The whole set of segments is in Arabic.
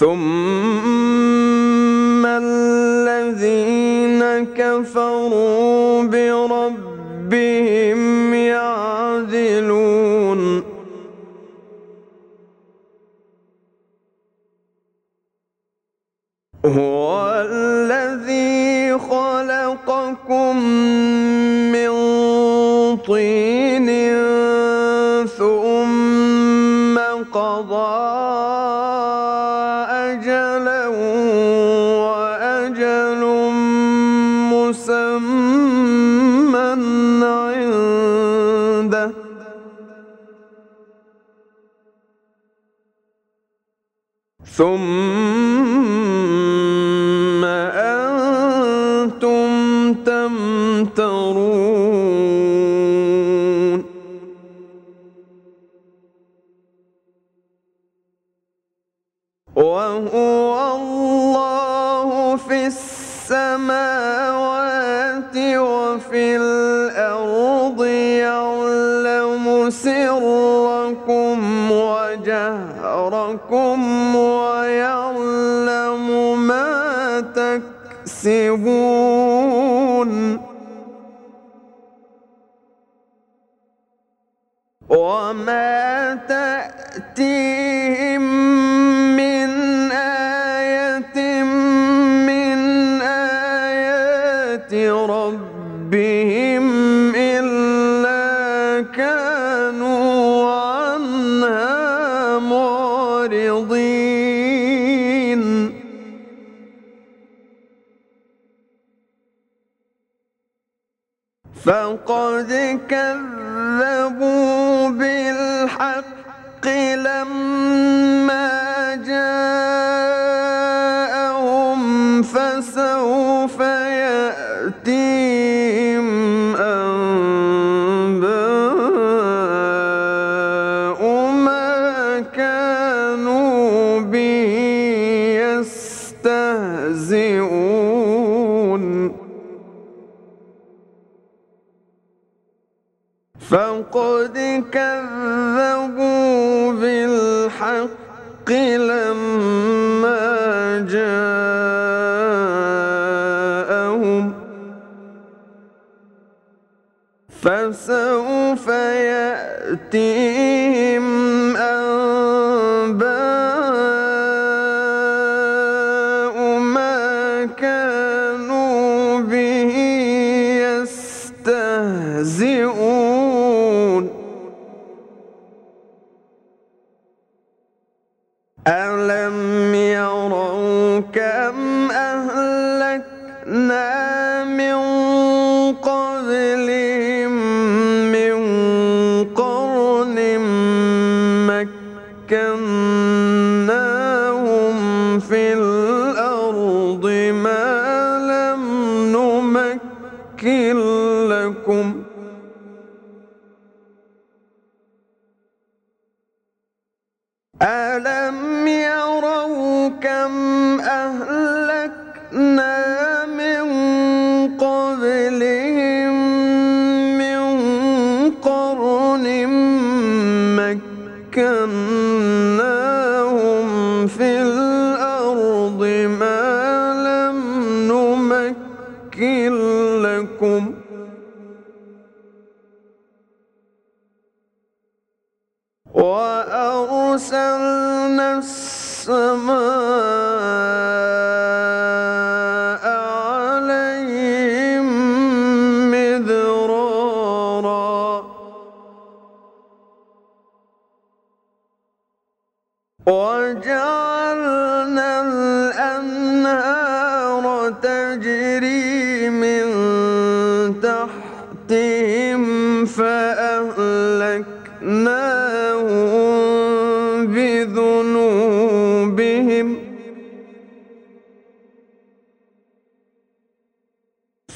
ثم الذين كفروا بربهم يعدلون. هو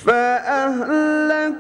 فأهلكناهم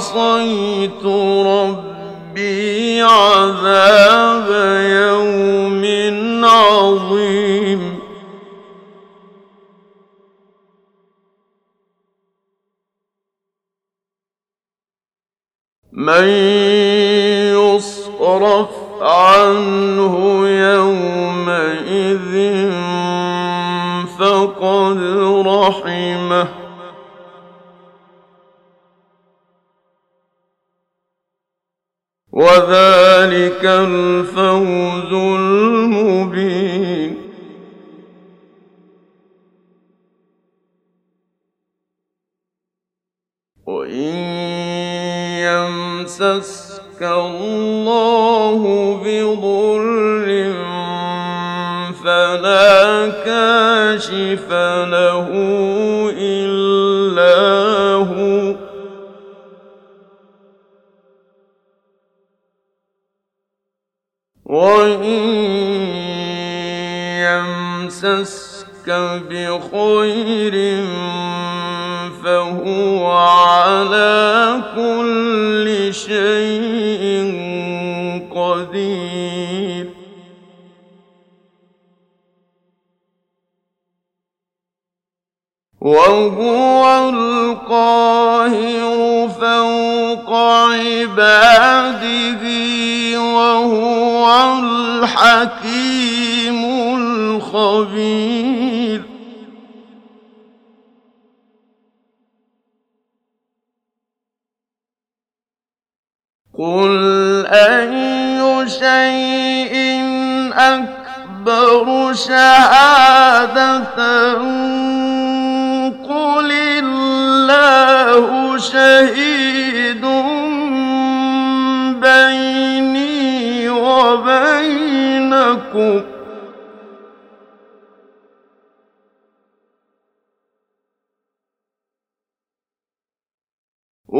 عصيتم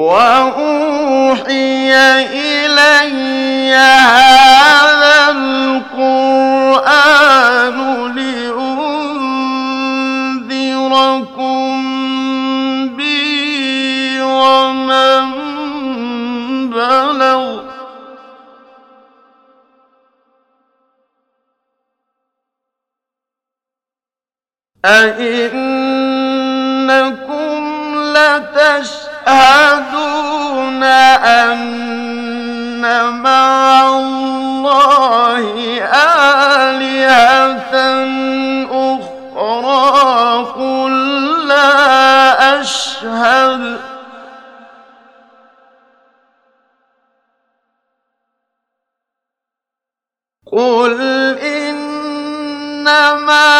وأوحي إلي هذا القرآن لأنذركم به ومن بلغ أئنكم لتشهدون أن مع الله آلهة أخرى قل لا أشهد. قل إنما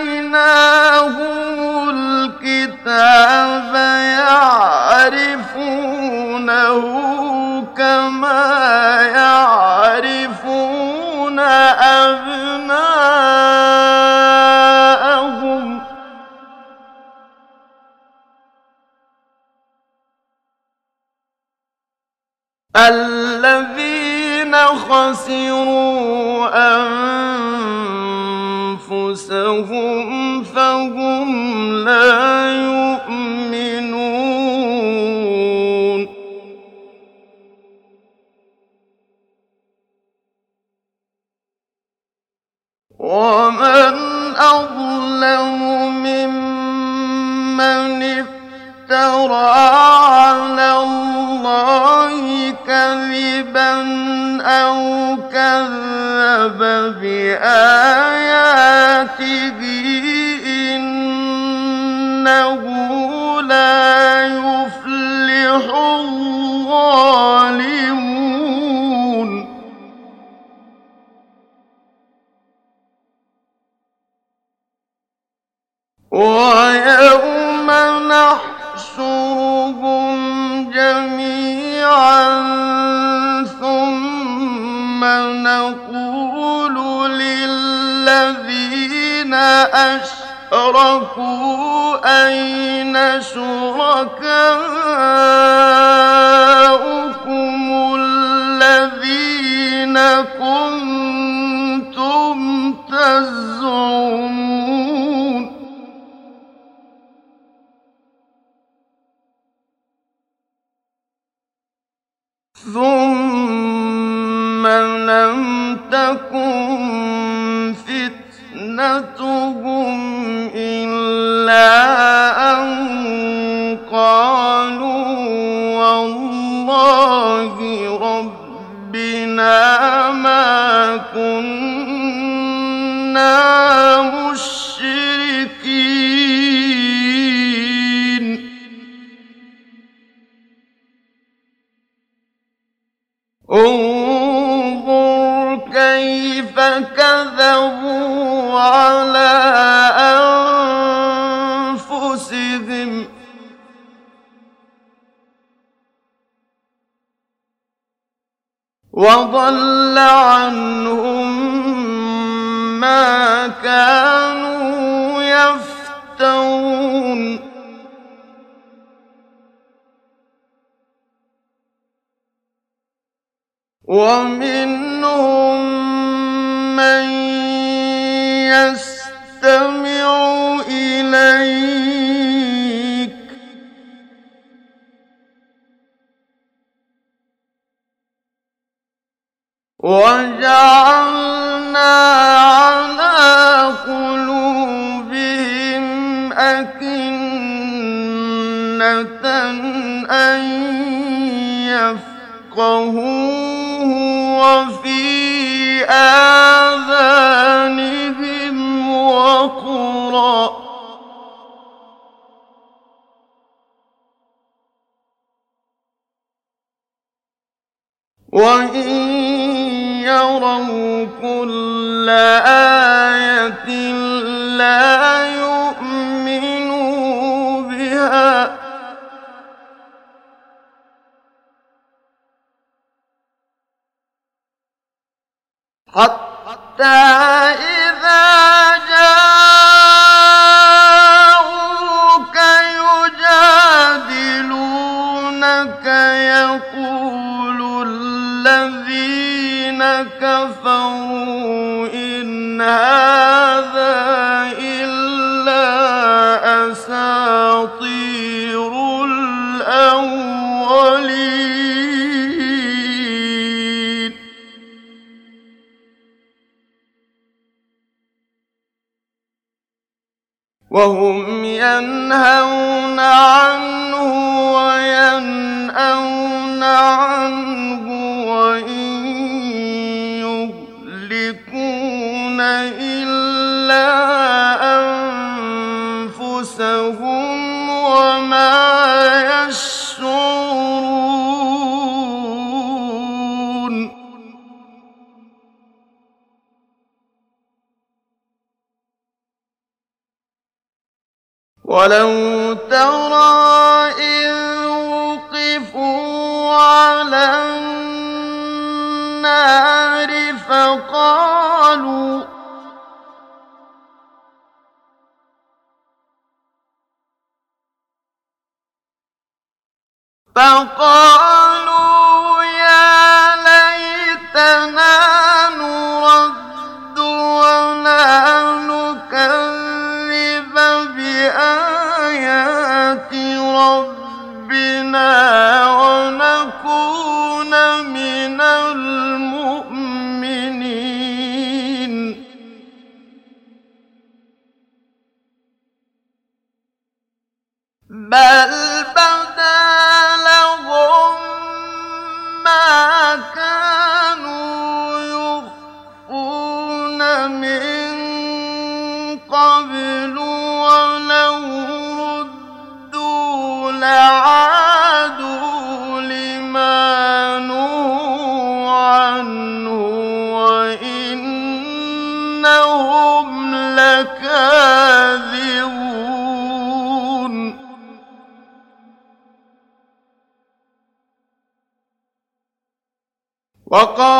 ألا بأن ومنهم من يستمع إليك. وجعل كل آية لا يؤمنوا بها. حتى وهم وقال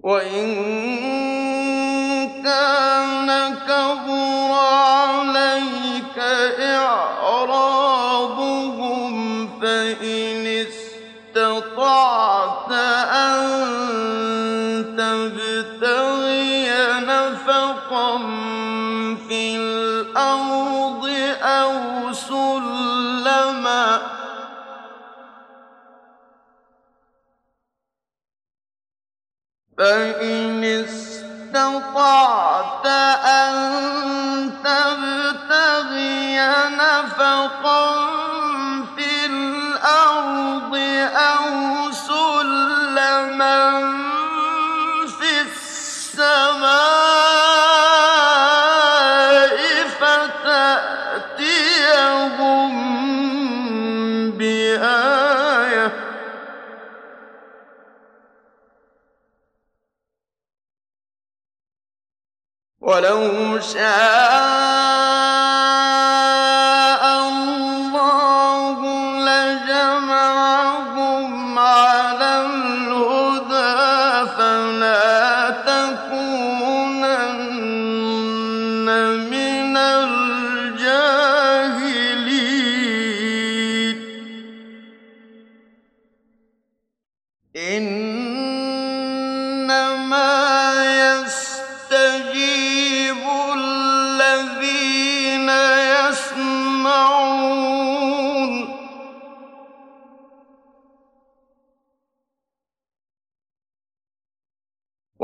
وإن فإن استطعت أن تبتغي نفقا ولو شاء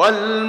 والموتى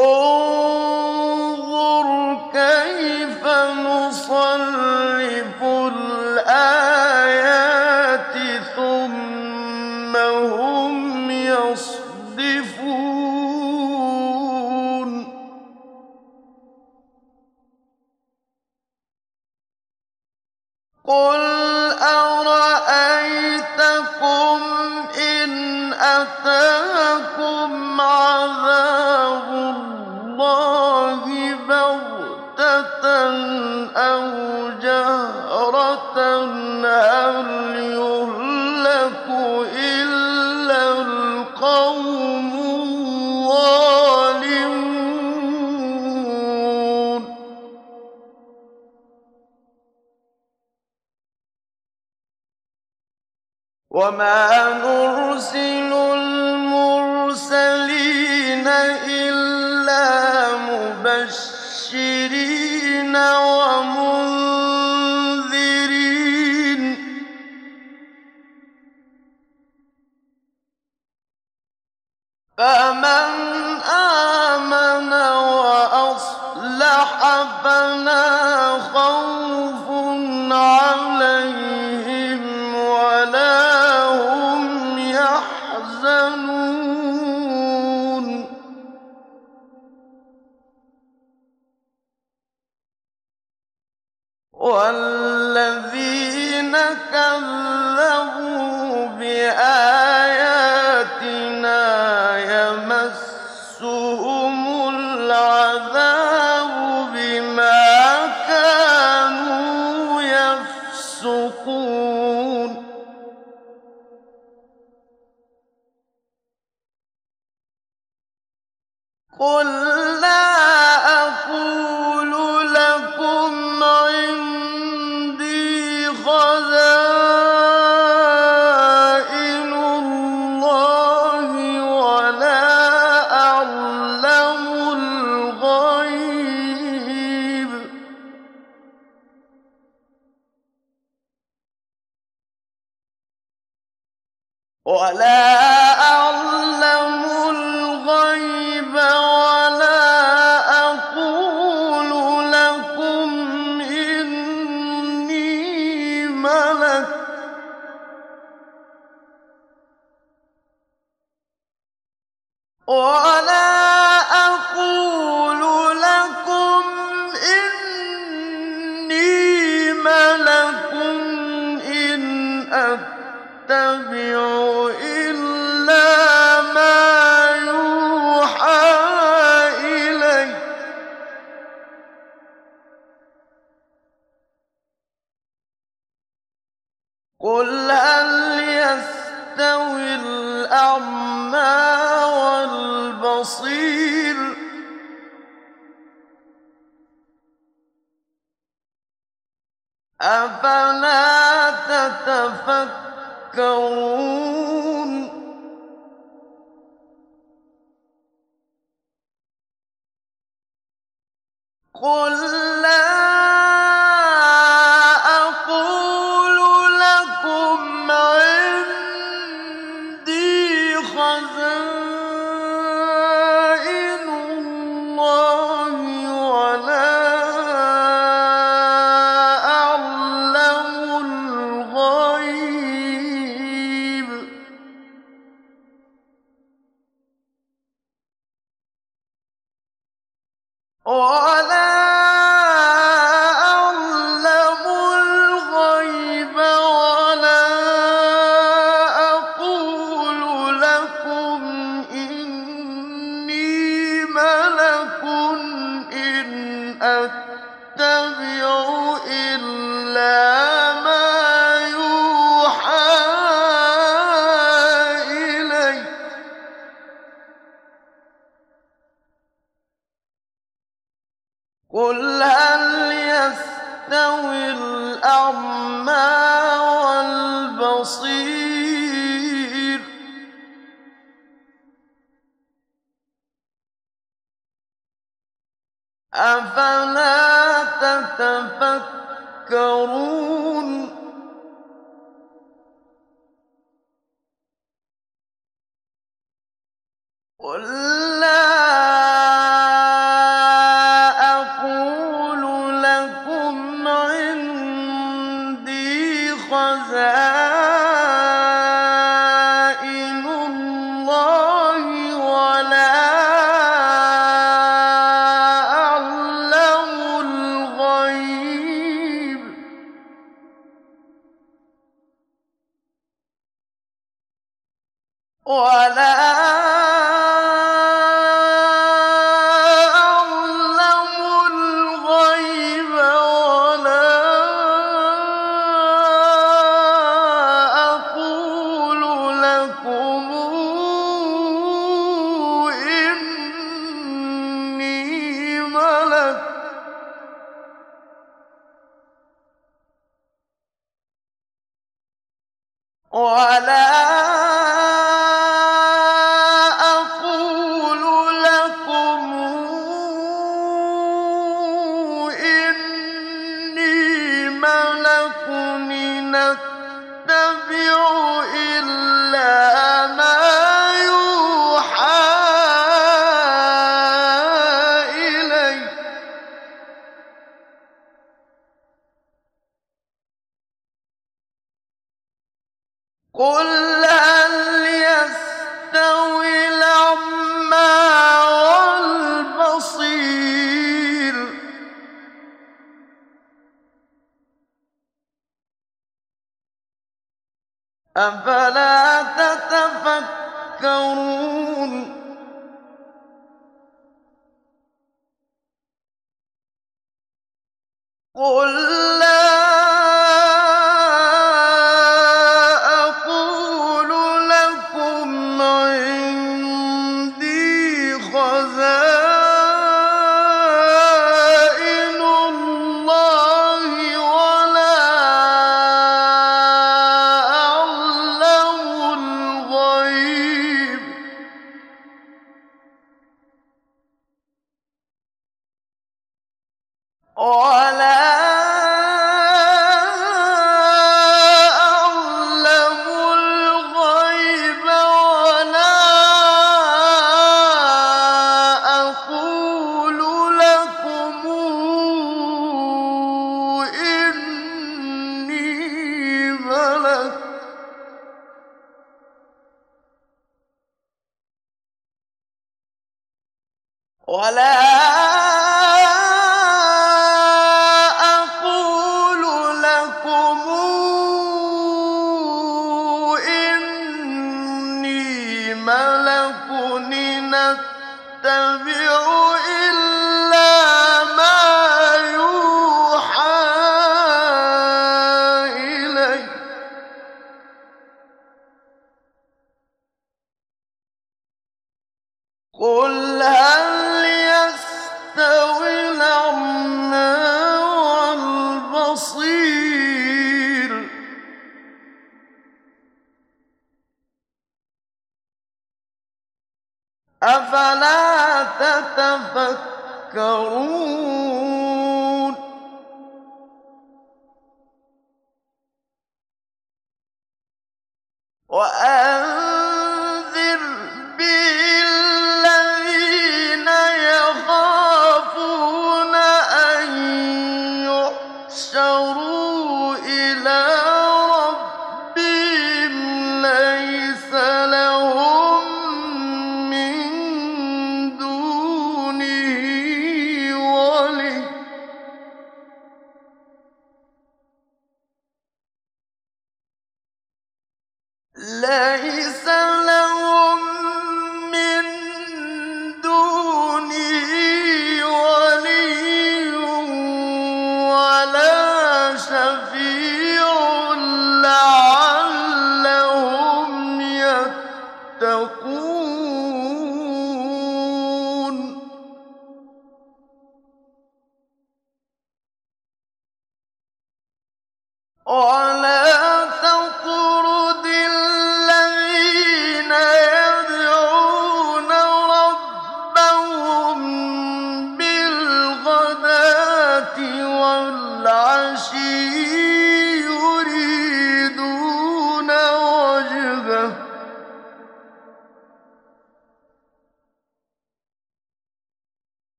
Oh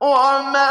وما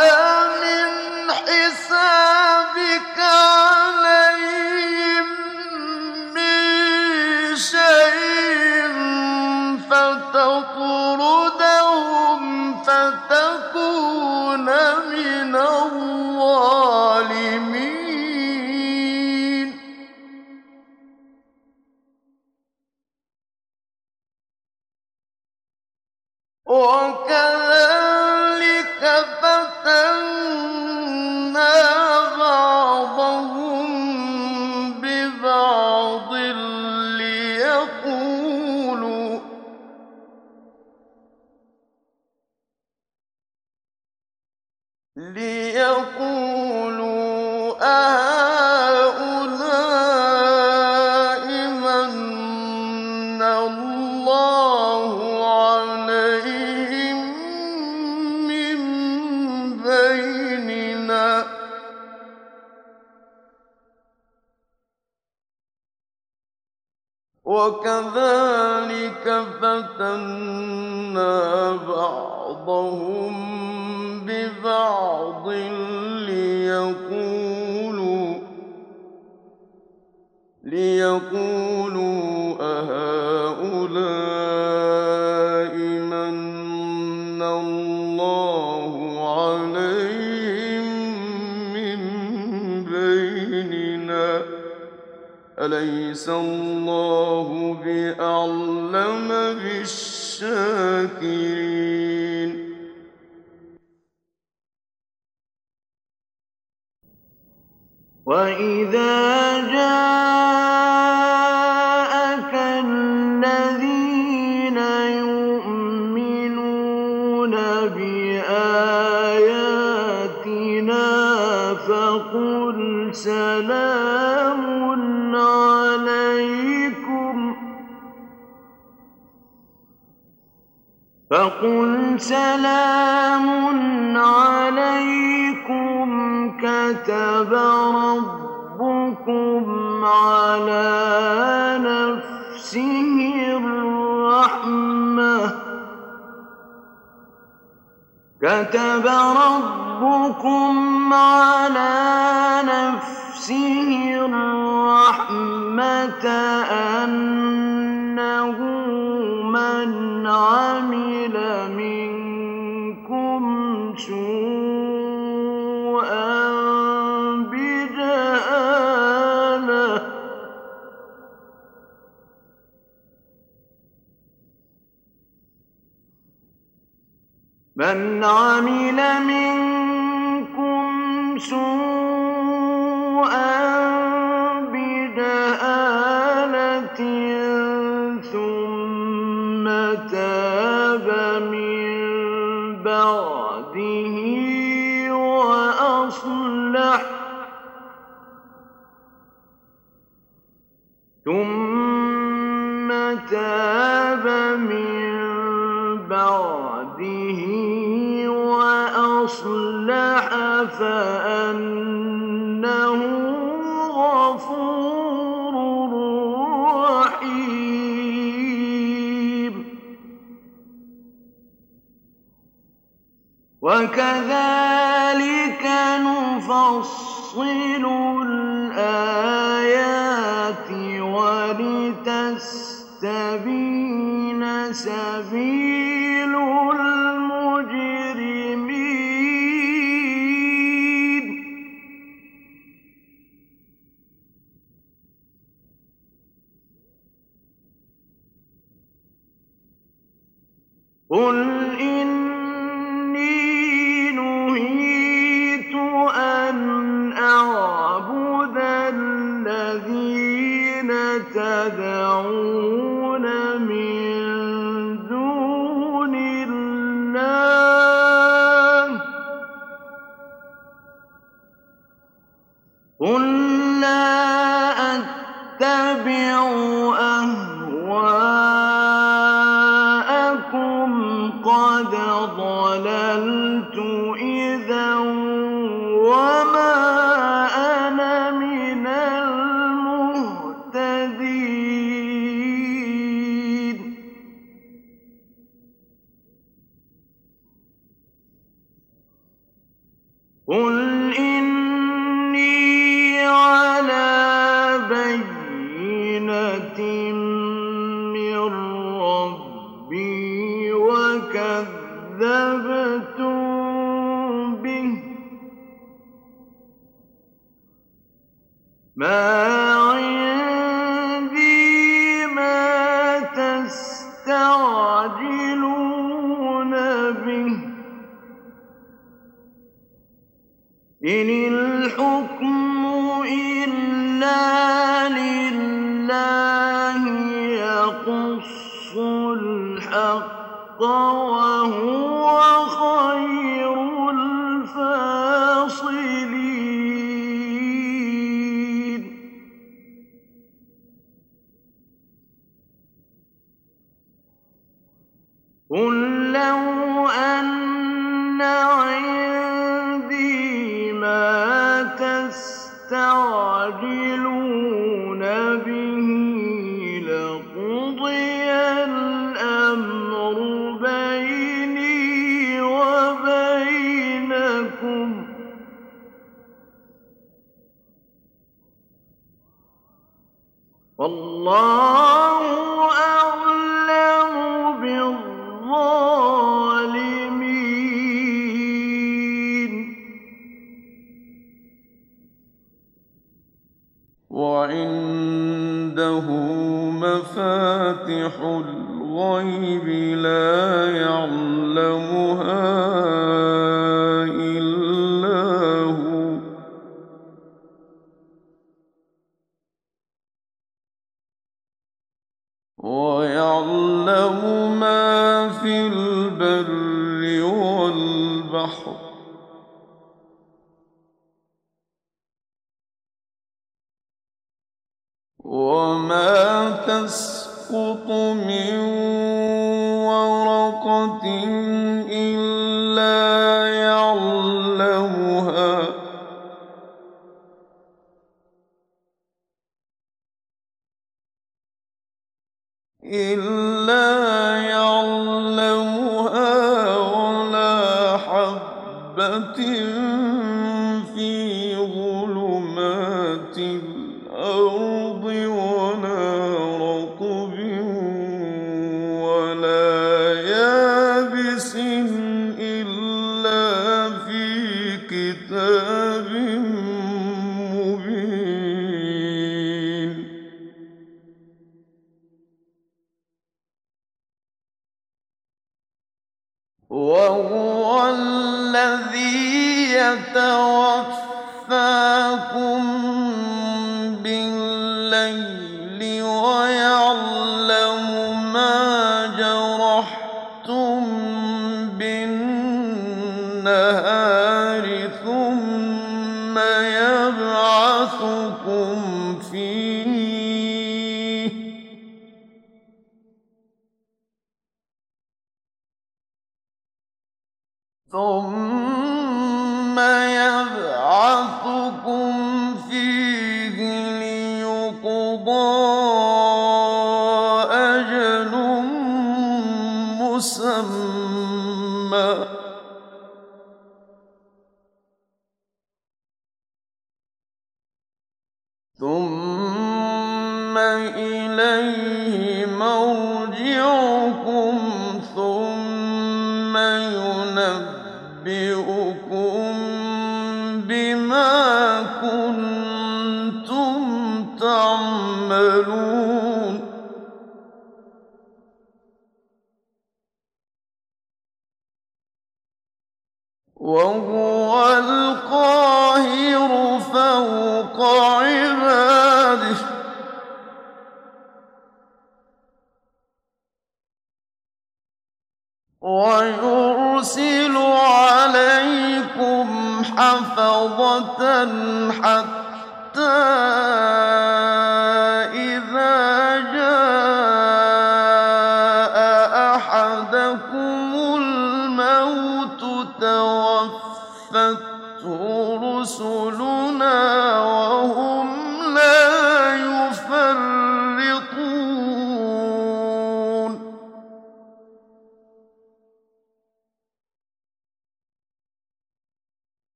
قل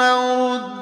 ثم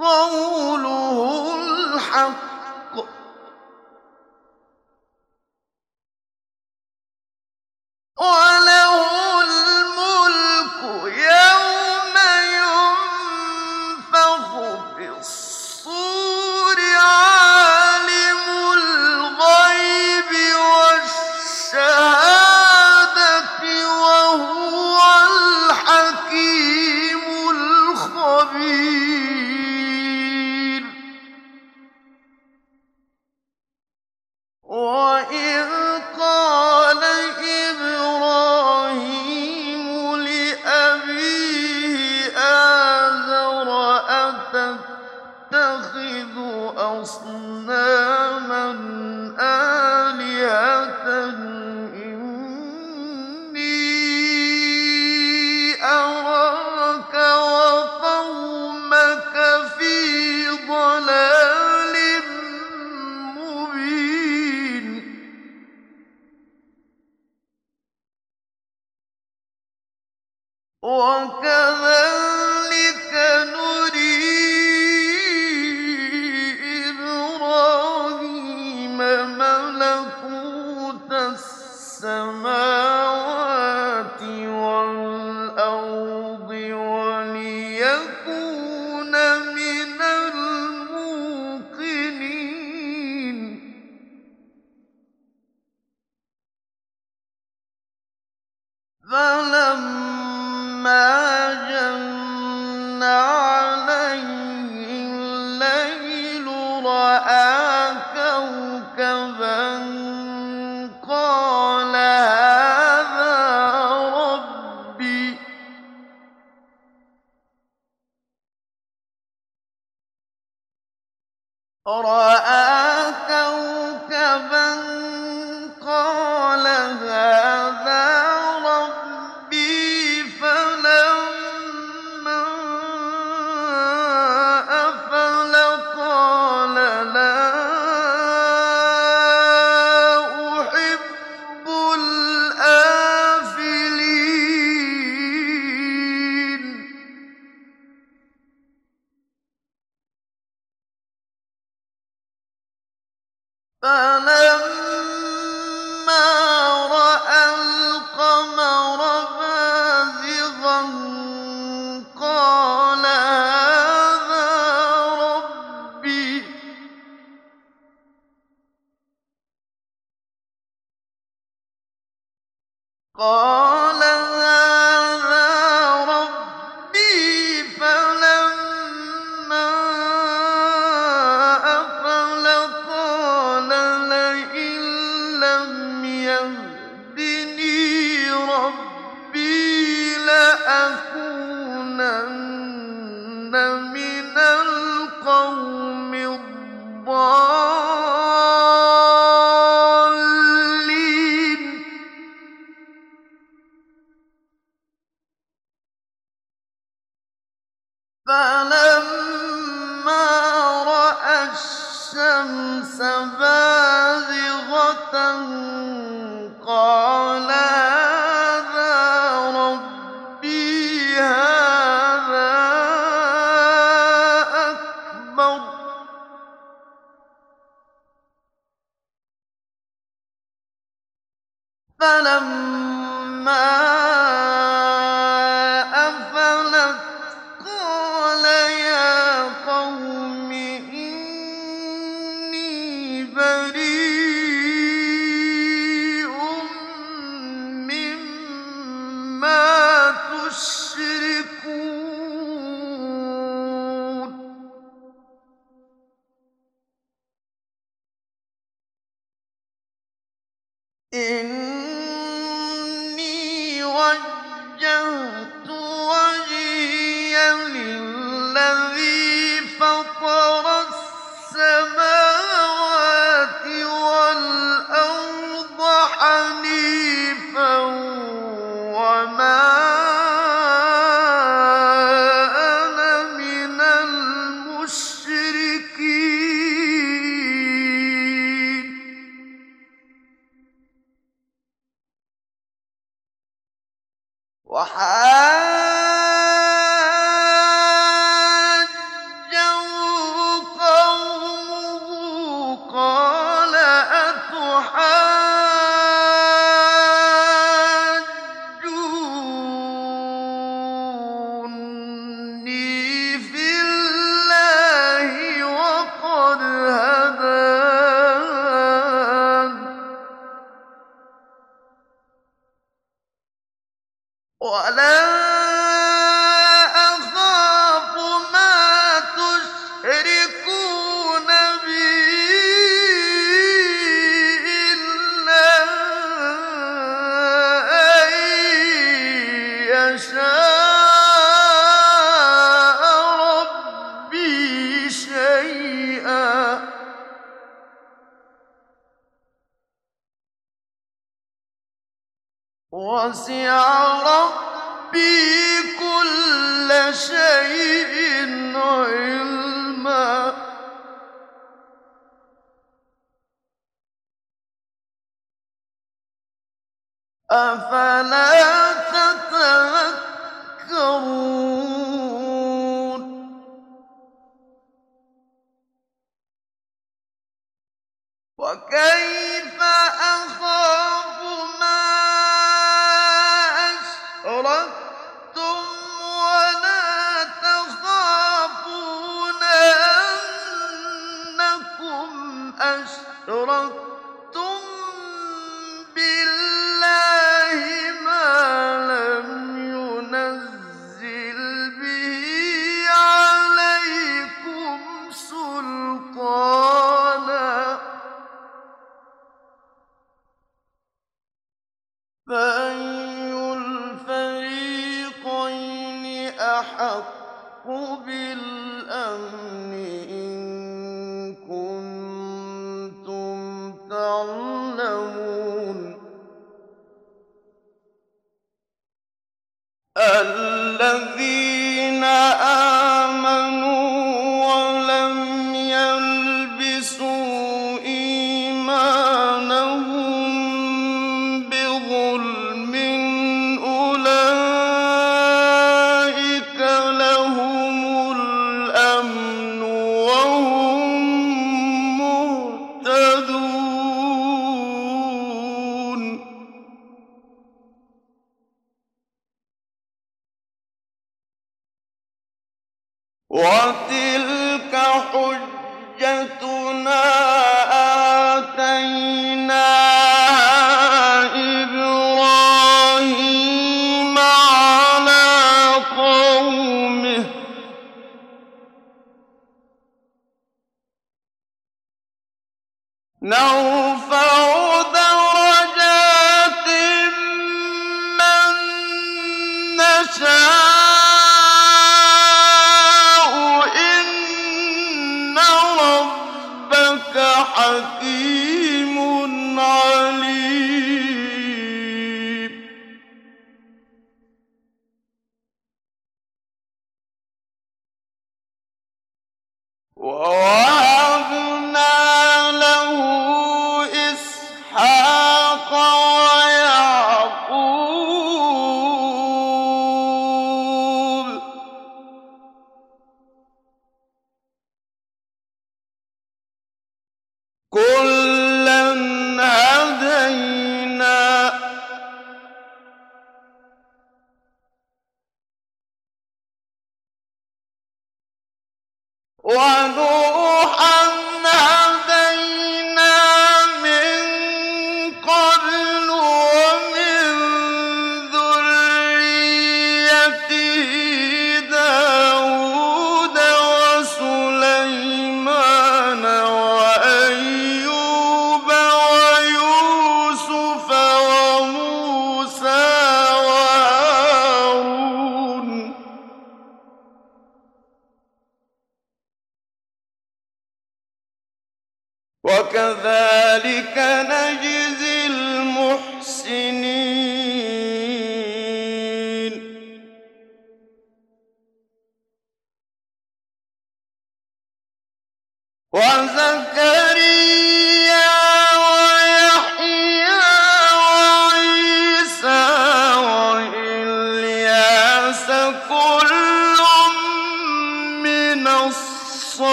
قَوْلُهُ الْحَقُّ ۚ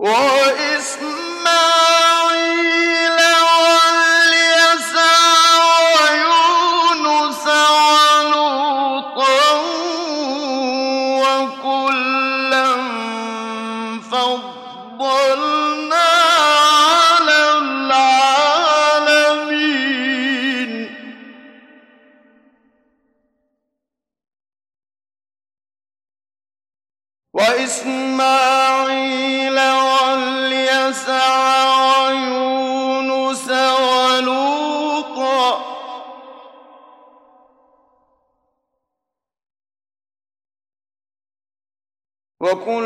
وإسماعيل وكلا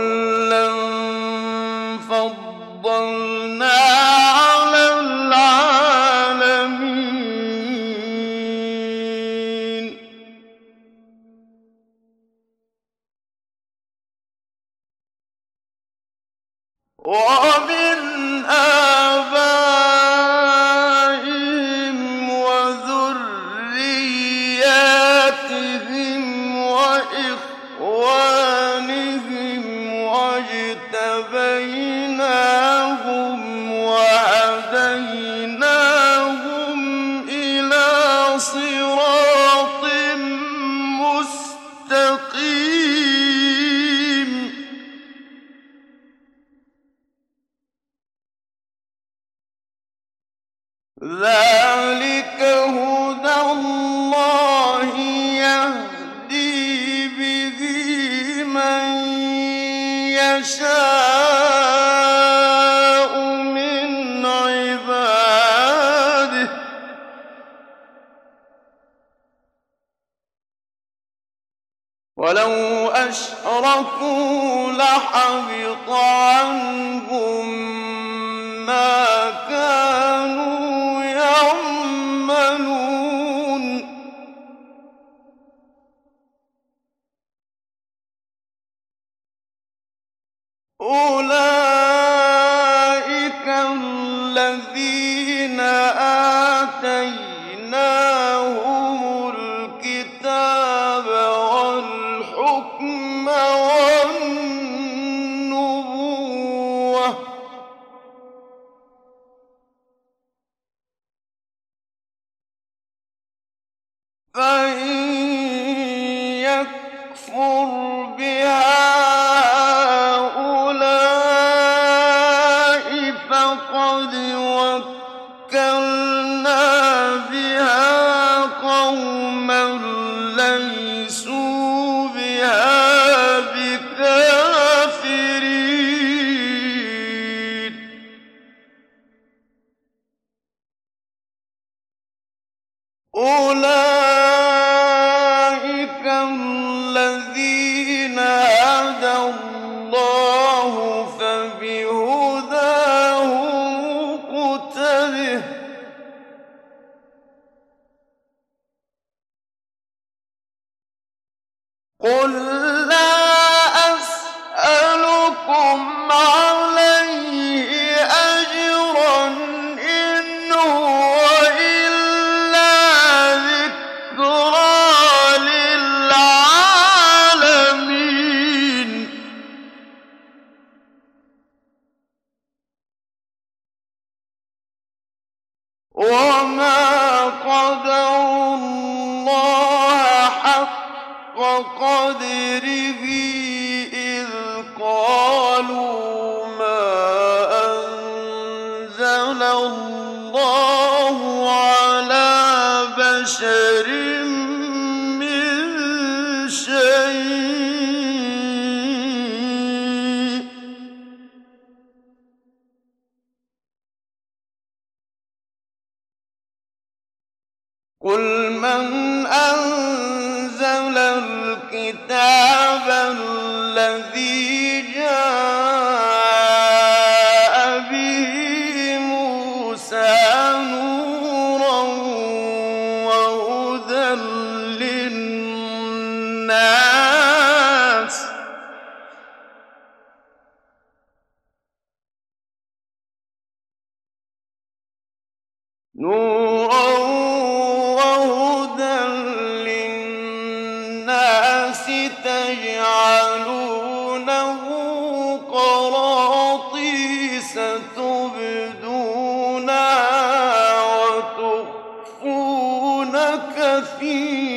كثيرا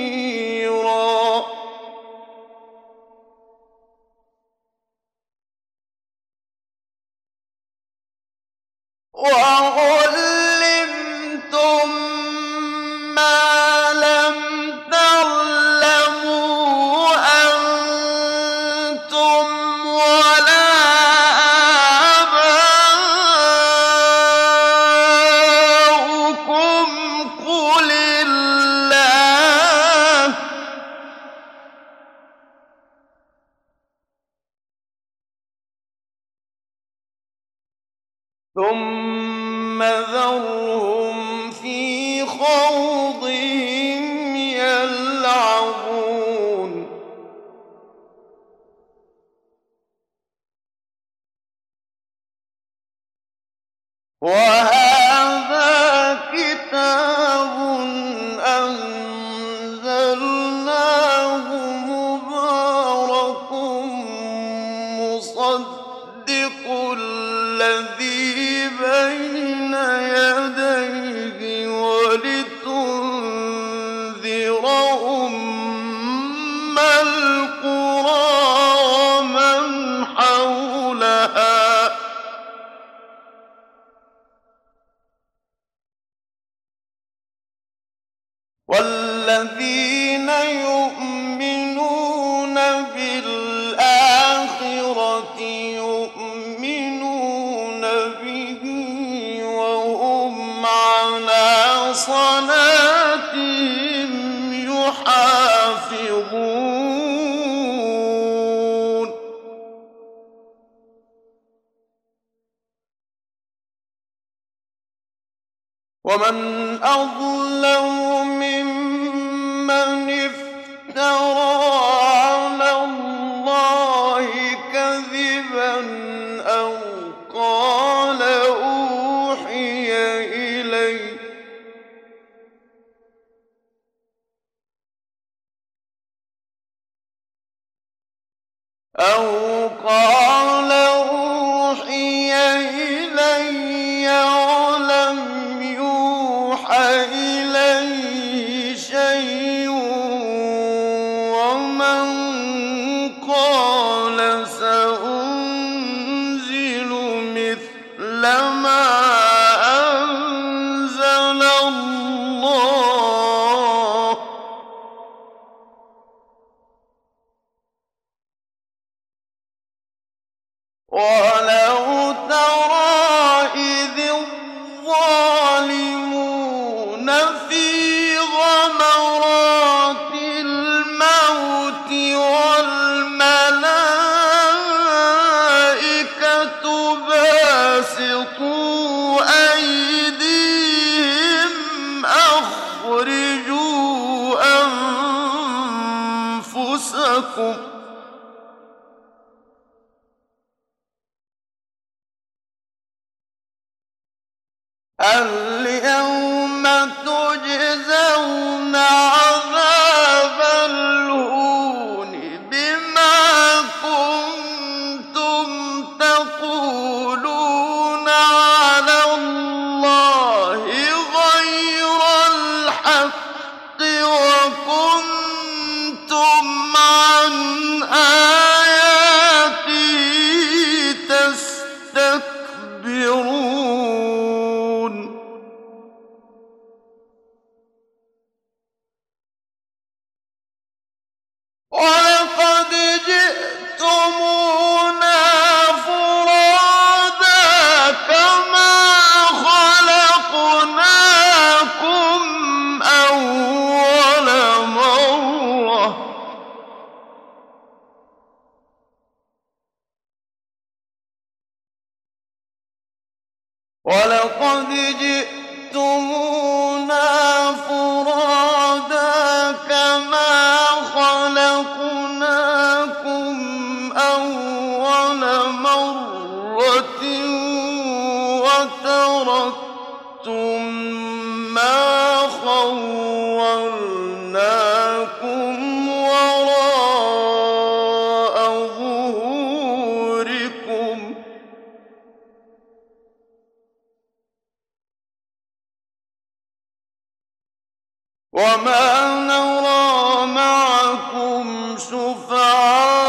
معكم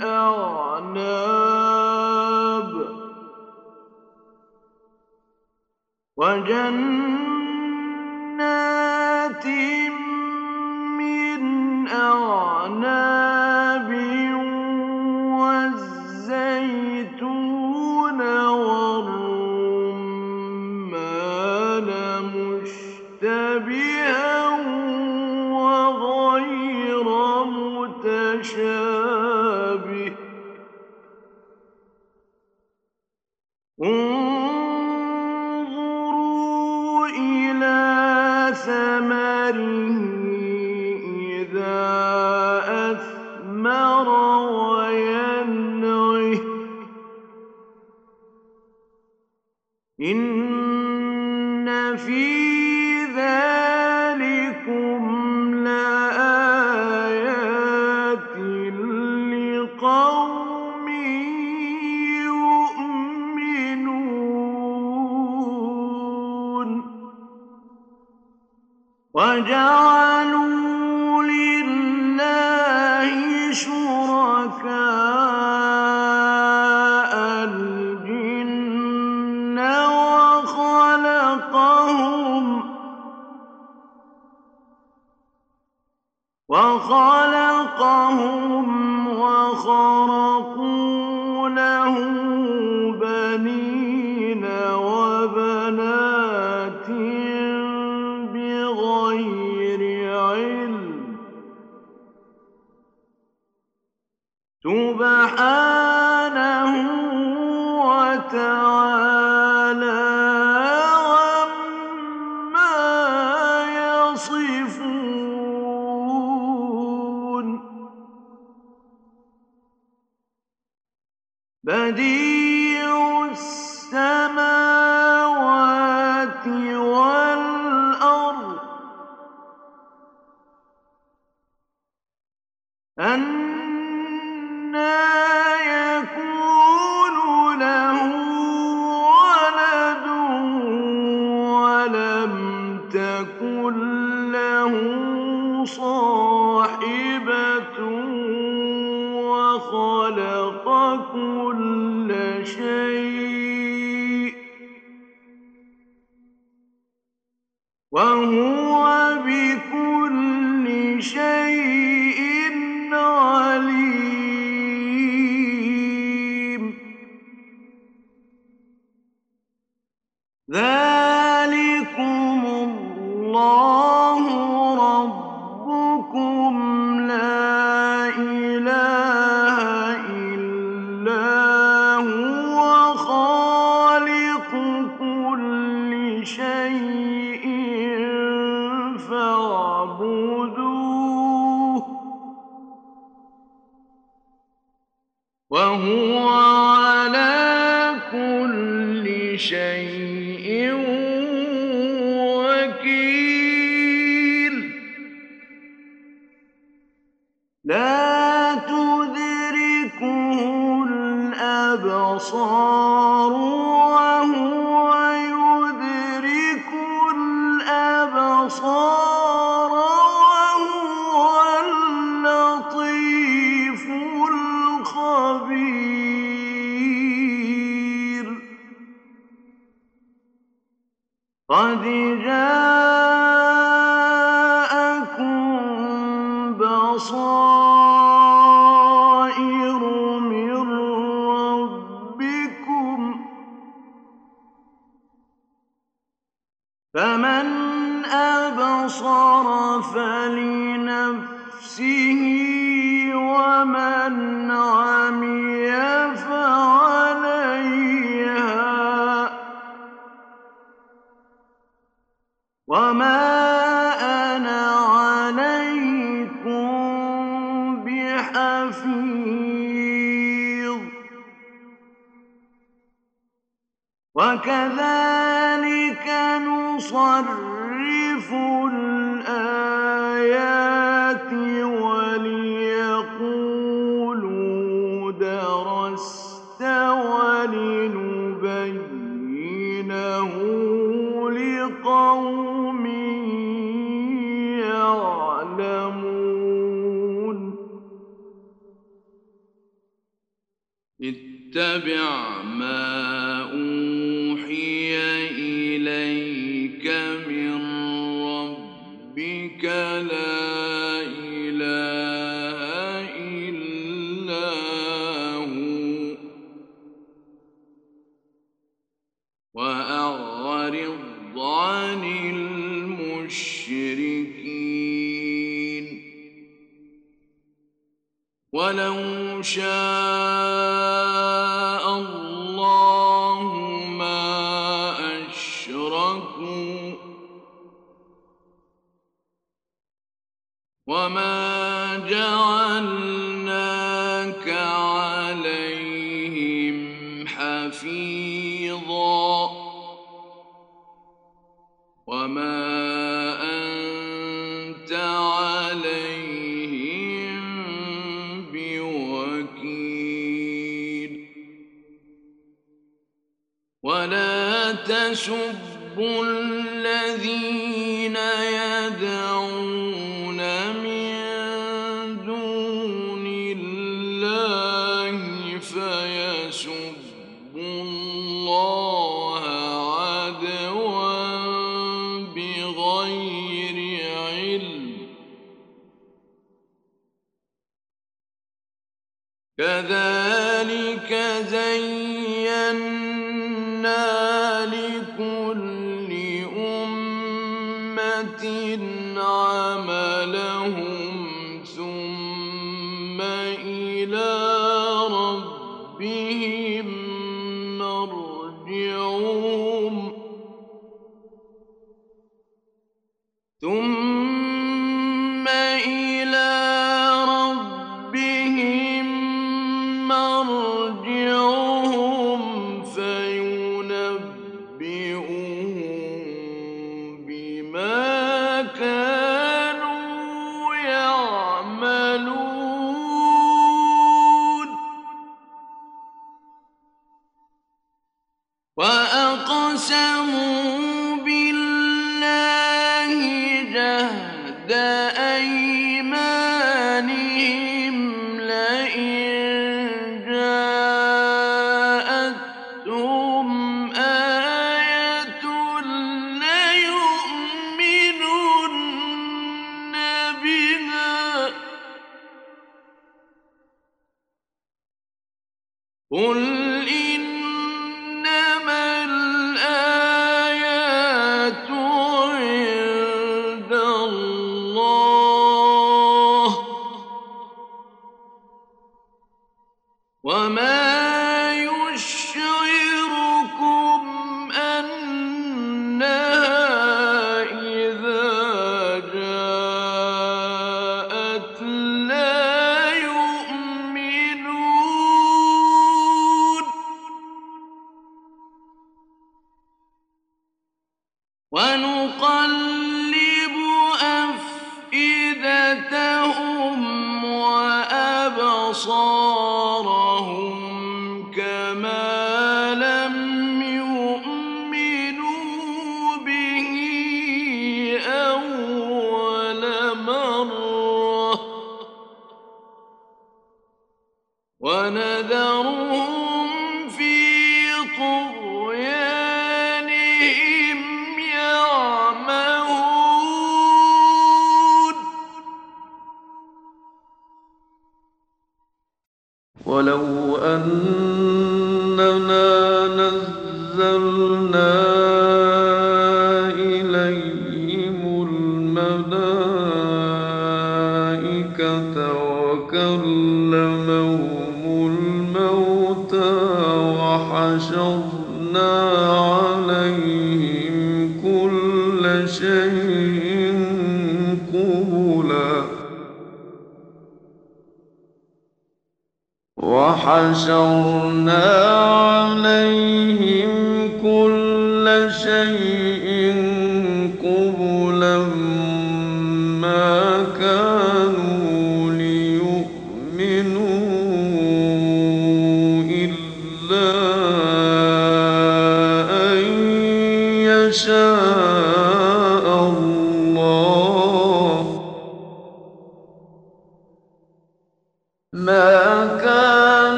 مِّنْ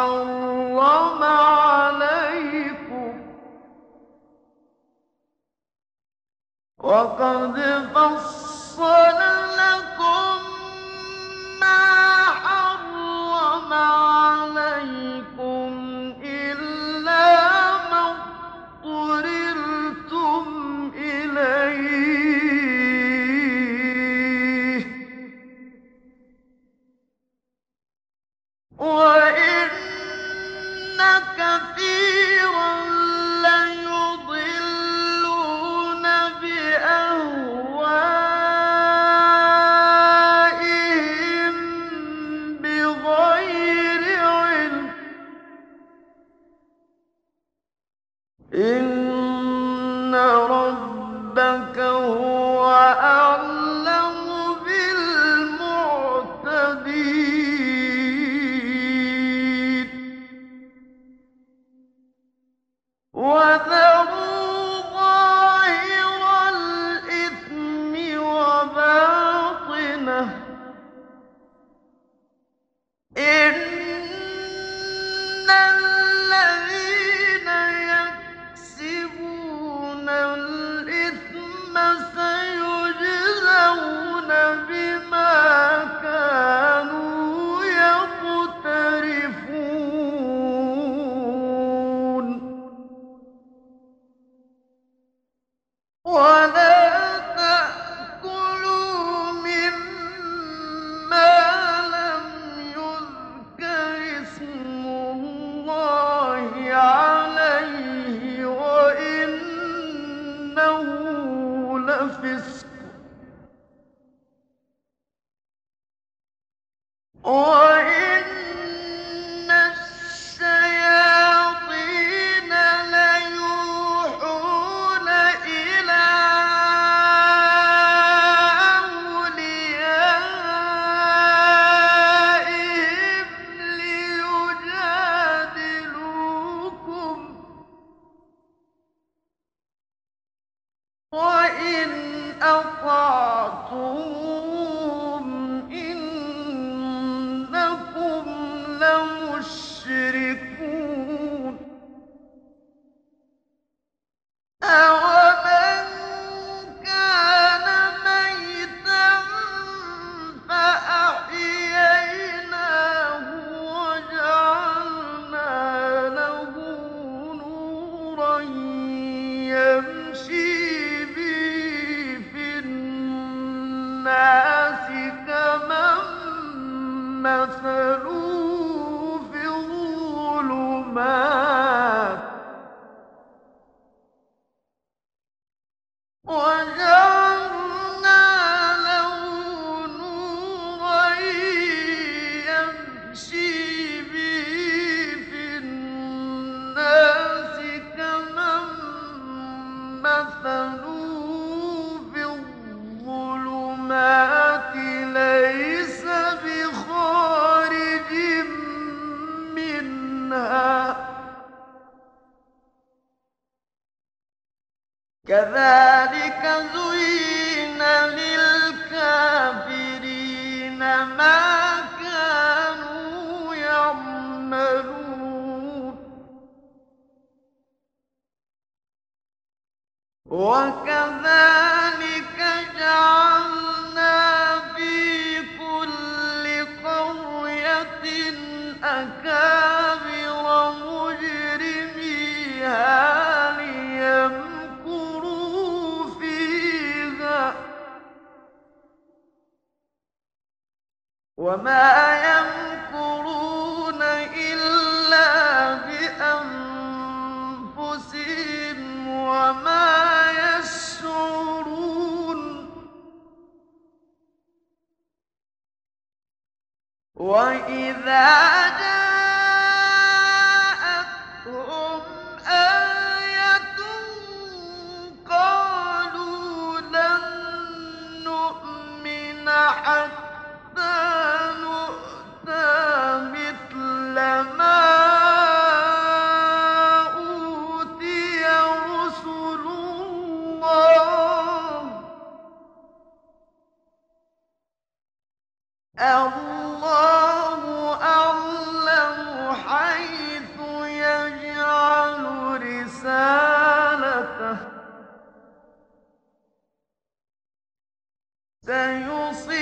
حرم عليكم. وقد فصل سَيُصِيبُ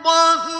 الضأن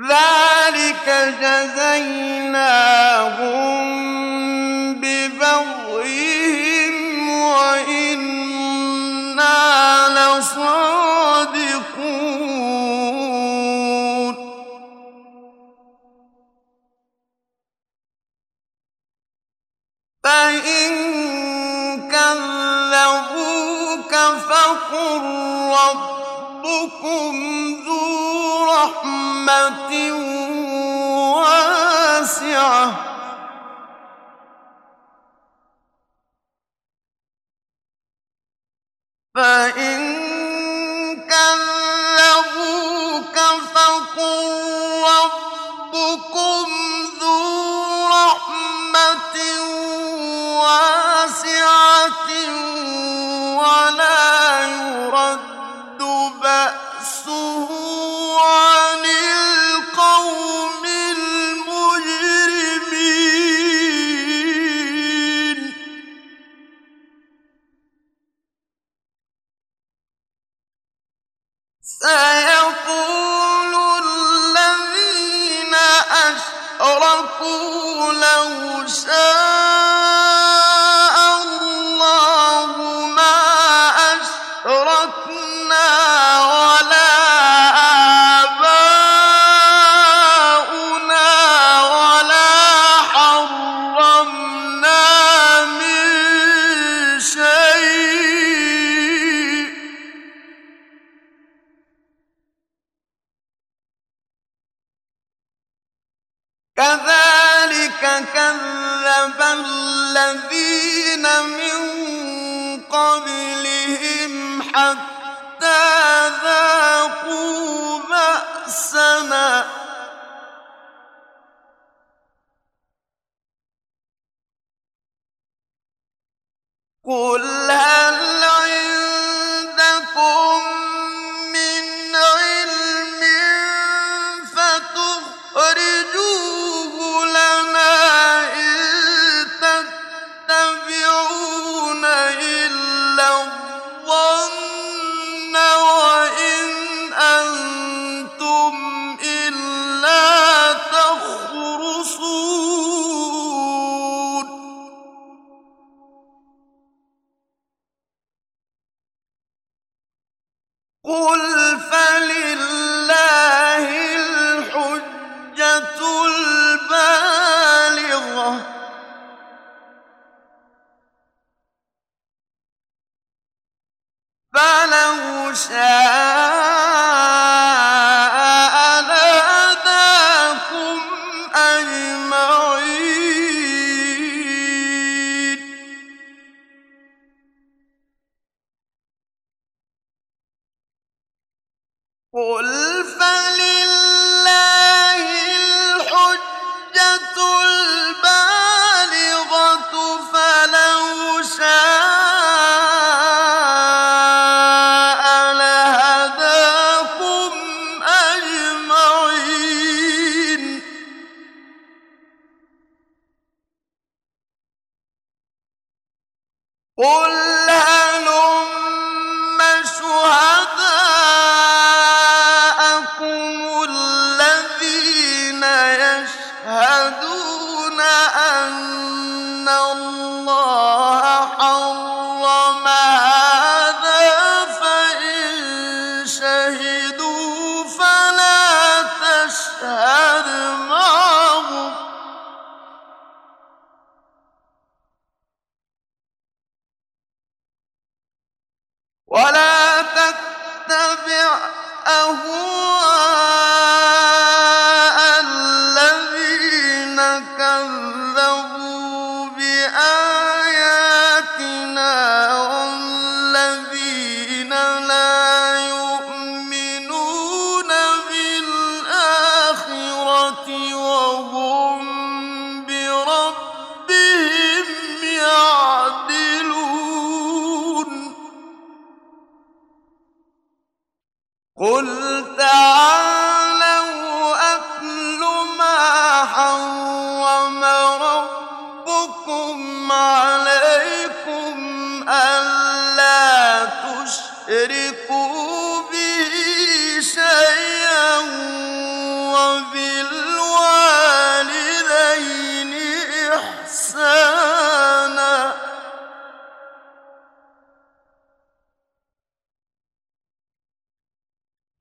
ذلك جزيناهم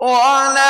ولا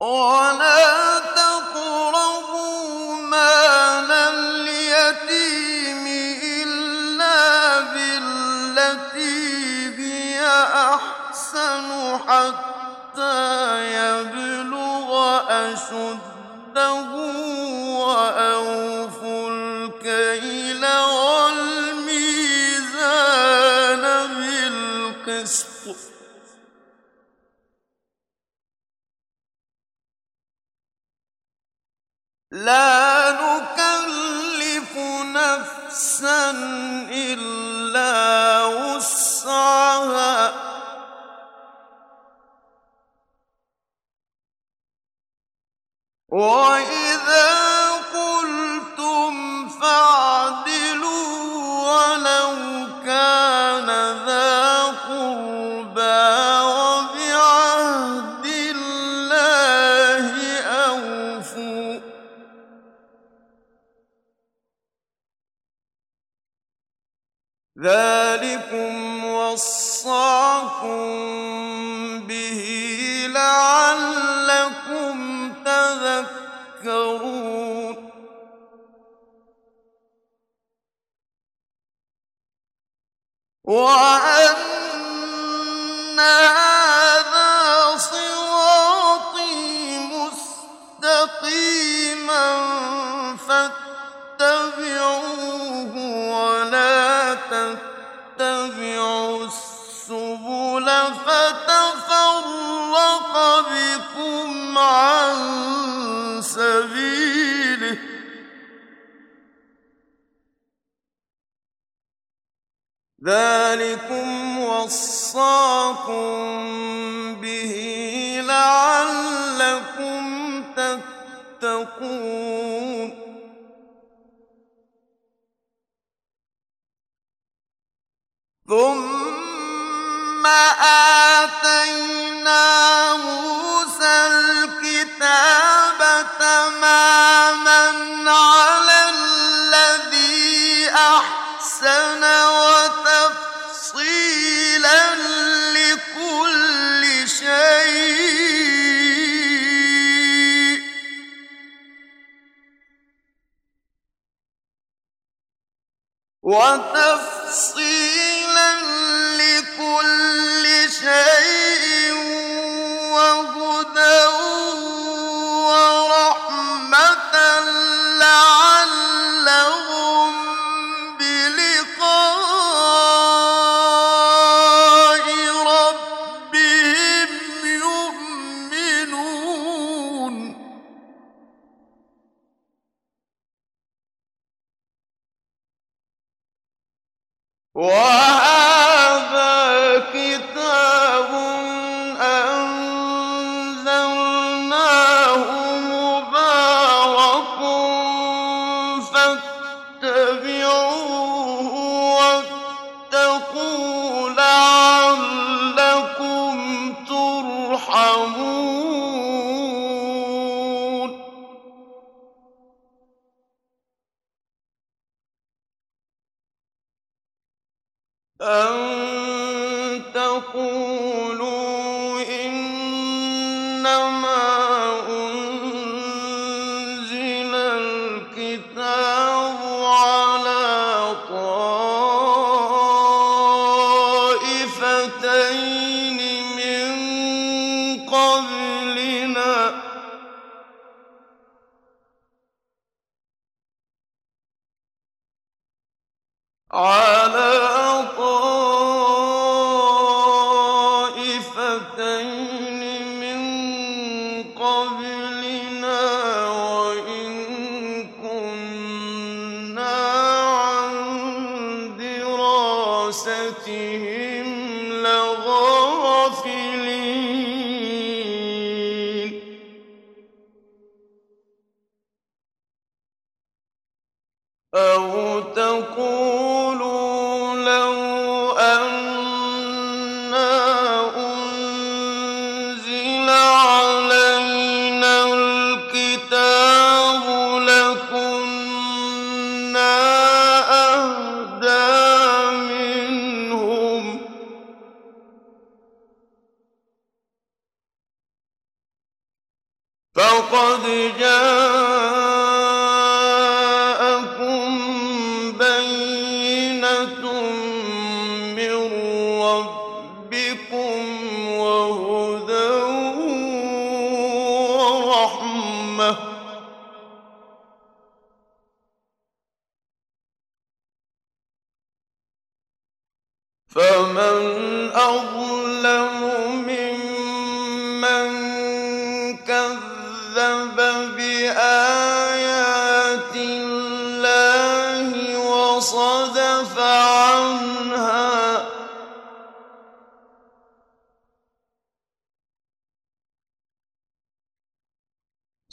ولا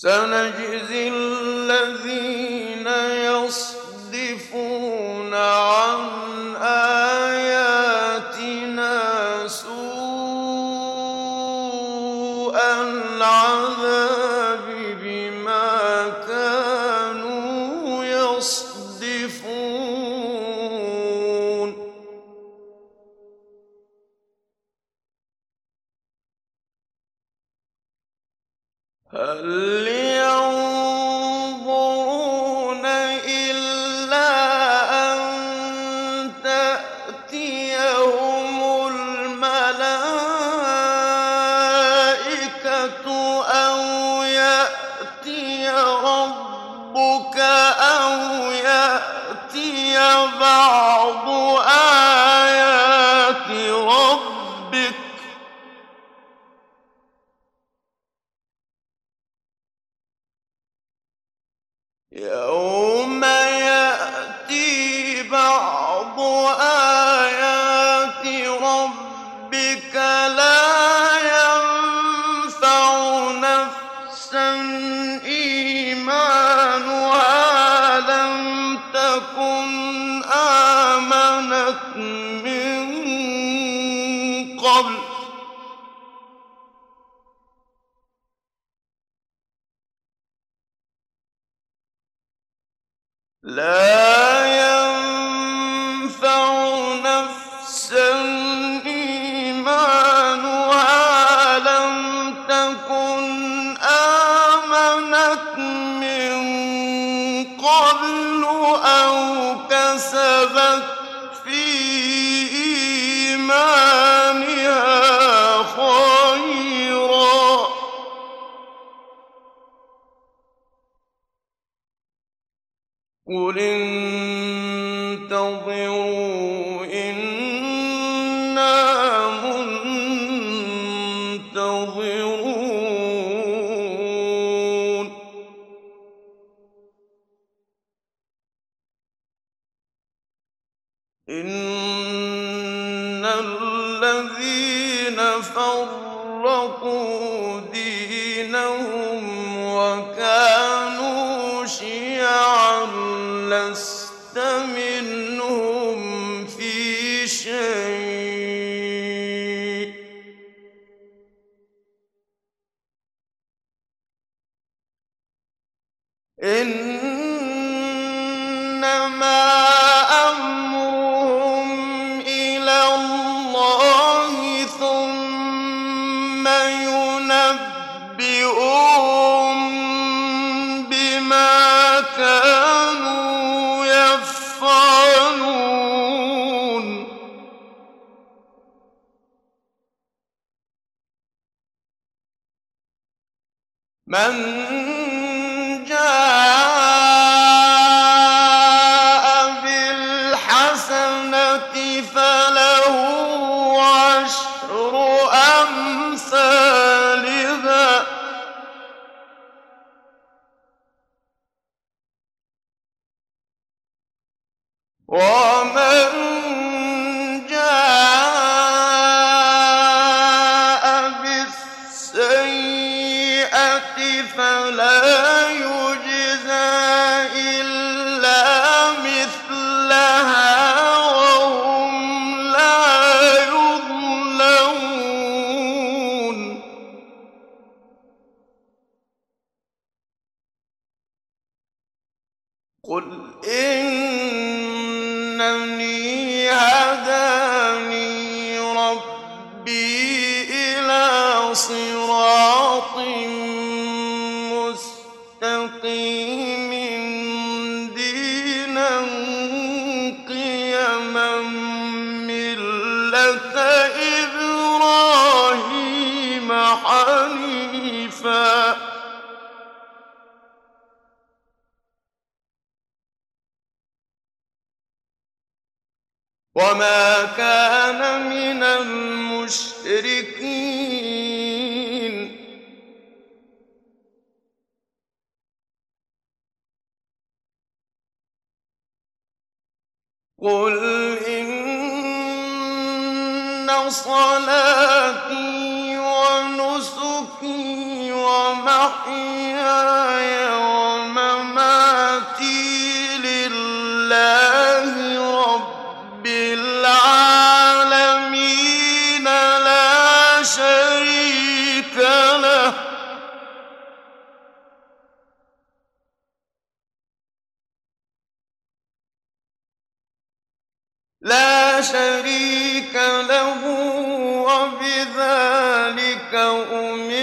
سنجزي إبراهيم حنيفا. وما كان من المشركين. قل إن وصلاتي ونسكي ومحياي أُمِرْتُ